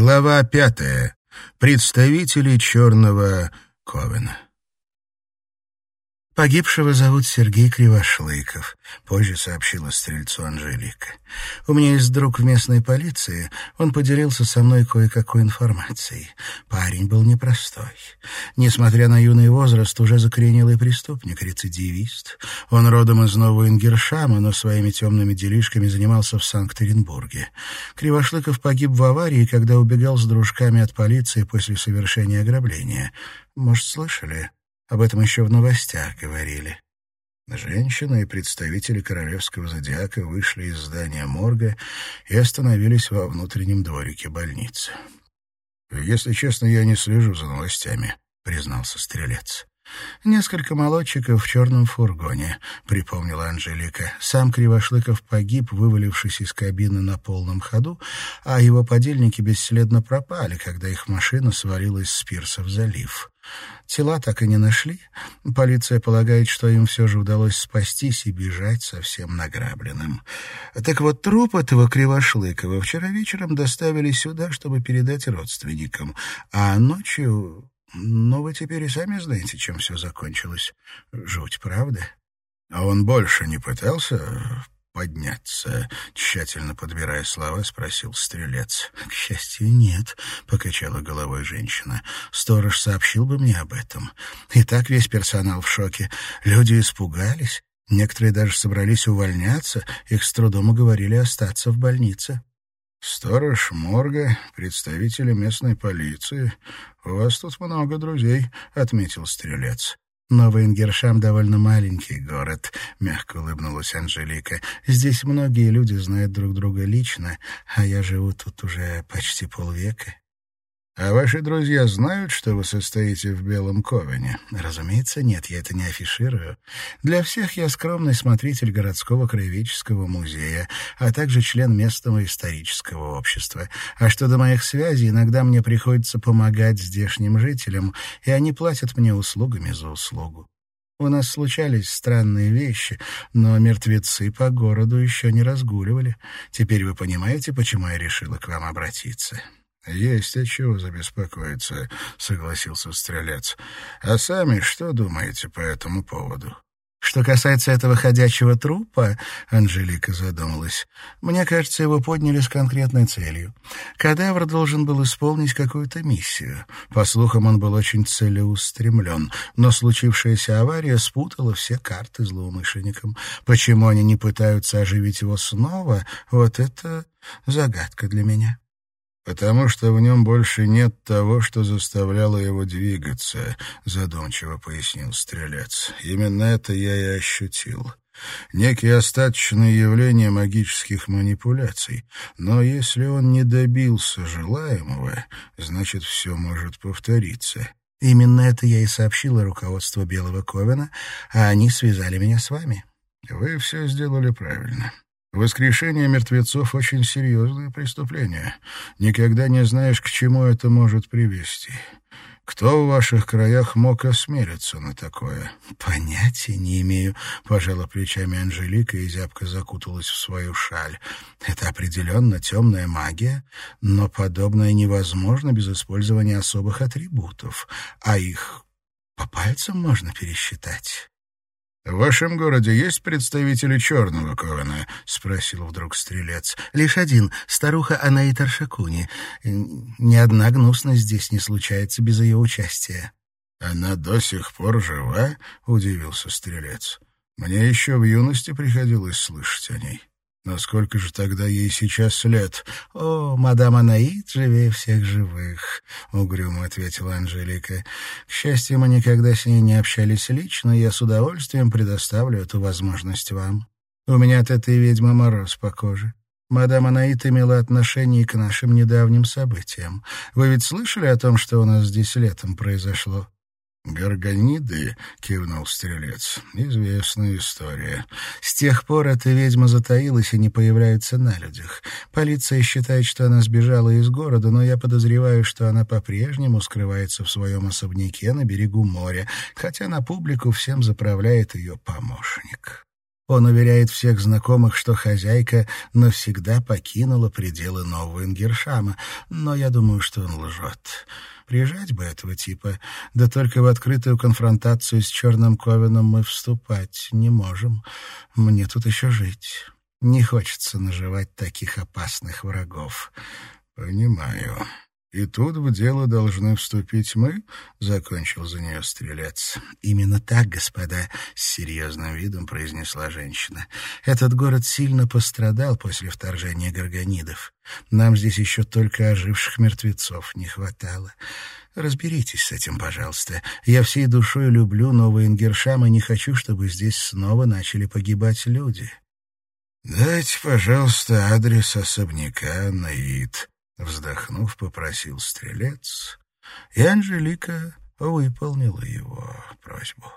Глава пятая. Представители Черного Ковена. Погибшего зовут Сергей Кривошлыков, позже сообщила стрельцу Анжелика. У меня есть друг в местной полиции, он поделился со мной кое-какой информацией. Парень был непростой. Несмотря на юный возраст, уже закоренелый преступник, рецидивист. Он родом из Нового Ингершама, но своими темными делишками занимался в Санкт-Петербурге. Кривошлыков погиб в аварии, когда убегал с дружками от полиции после совершения ограбления. Может, слышали? Об этом еще в новостях говорили. Женщина и представители королевского зодиака вышли из здания морга и остановились во внутреннем дворике больницы. «Если честно, я не слежу за новостями», — признался стрелец. «Несколько молодчиков в черном фургоне», — припомнила Анжелика. Сам Кривошлыков погиб, вывалившись из кабины на полном ходу, а его подельники бесследно пропали, когда их машина свалилась с пирса в залив. Тела так и не нашли. Полиция полагает, что им все же удалось спастись и бежать совсем награбленным. Так вот, труп этого Кривошлыкова вчера вечером доставили сюда, чтобы передать родственникам, а ночью но вы теперь и сами знаете, чем все закончилось. Жуть, правда? А он больше не пытался подняться, тщательно подбирая слова, спросил стрелец. К счастью, нет, покачала головой женщина. Сторож сообщил бы мне об этом. И так весь персонал в шоке. Люди испугались. Некоторые даже собрались увольняться, их с трудом уговорили остаться в больнице. «Сторож морга, представители местной полиции. У вас тут много друзей», — отметил стрелец. «Новый Ингершам довольно маленький город», — мягко улыбнулась Анжелика. «Здесь многие люди знают друг друга лично, а я живу тут уже почти полвека». «А ваши друзья знают, что вы состоите в Белом Ковене?» «Разумеется, нет, я это не афиширую. Для всех я скромный смотритель городского краеведческого музея, а также член местного исторического общества. А что до моих связей, иногда мне приходится помогать здешним жителям, и они платят мне услугами за услугу. У нас случались странные вещи, но мертвецы по городу еще не разгуливали. Теперь вы понимаете, почему я решила к вам обратиться?» «Есть от чего забеспокоиться», — согласился Стрелец. «А сами что думаете по этому поводу?» «Что касается этого ходячего трупа», — Анжелика задумалась, «мне кажется, его подняли с конкретной целью. Кадавр должен был исполнить какую-то миссию. По слухам, он был очень целеустремлен, но случившаяся авария спутала все карты злоумышленникам. Почему они не пытаются оживить его снова, вот это загадка для меня». «Потому что в нем больше нет того, что заставляло его двигаться», — задумчиво пояснил Стрелец. «Именно это я и ощутил. Некие остаточные явления магических манипуляций. Но если он не добился желаемого, значит, все может повториться». «Именно это я и сообщила руководству Белого Ковена, а они связали меня с вами». «Вы все сделали правильно». Воскрешение мертвецов — очень серьезное преступление. Никогда не знаешь, к чему это может привести. Кто в ваших краях мог осмелиться на такое? Понятия не имею, пожала плечами Анжелика и зябко закуталась в свою шаль. Это определенно темная магия, но подобное невозможно без использования особых атрибутов, а их по пальцам можно пересчитать. «В вашем городе есть представители черного Ковена?» — спросил вдруг стрелец. «Лишь один, старуха Анаита Аршакуни. Ни одна гнусность здесь не случается без ее участия». «Она до сих пор жива?» — удивился стрелец. «Мне еще в юности приходилось слышать о ней». Насколько же тогда ей сейчас лет? — О, мадам Анаид живее всех живых, — угрюмо ответила Анжелика. — К счастью, мы никогда с ней не общались лично, и я с удовольствием предоставлю эту возможность вам. У меня от этой ведьмы мороз по коже. Мадам Анаит имела отношение к нашим недавним событиям. Вы ведь слышали о том, что у нас здесь летом произошло? «Гаргониды?» — кивнул стрелец. «Известная история. С тех пор эта ведьма затаилась и не появляется на людях. Полиция считает, что она сбежала из города, но я подозреваю, что она по-прежнему скрывается в своем особняке на берегу моря, хотя на публику всем заправляет ее помощник». Он уверяет всех знакомых, что хозяйка навсегда покинула пределы нового Ингершама, но я думаю, что он лжет. Приезжать бы этого типа, да только в открытую конфронтацию с Черным Ковином мы вступать не можем. Мне тут еще жить. Не хочется наживать таких опасных врагов. Понимаю. «И тут в дело должны вступить мы?» — закончил за нее стрелец. «Именно так, господа», — с серьезным видом произнесла женщина. «Этот город сильно пострадал после вторжения горгонидов. Нам здесь еще только оживших мертвецов не хватало. Разберитесь с этим, пожалуйста. Я всей душой люблю Новый Ингершам и не хочу, чтобы здесь снова начали погибать люди». «Дайте, пожалуйста, адрес особняка Наид», Вздохнув, попросил стрелец, и Анжелика выполнила его просьбу.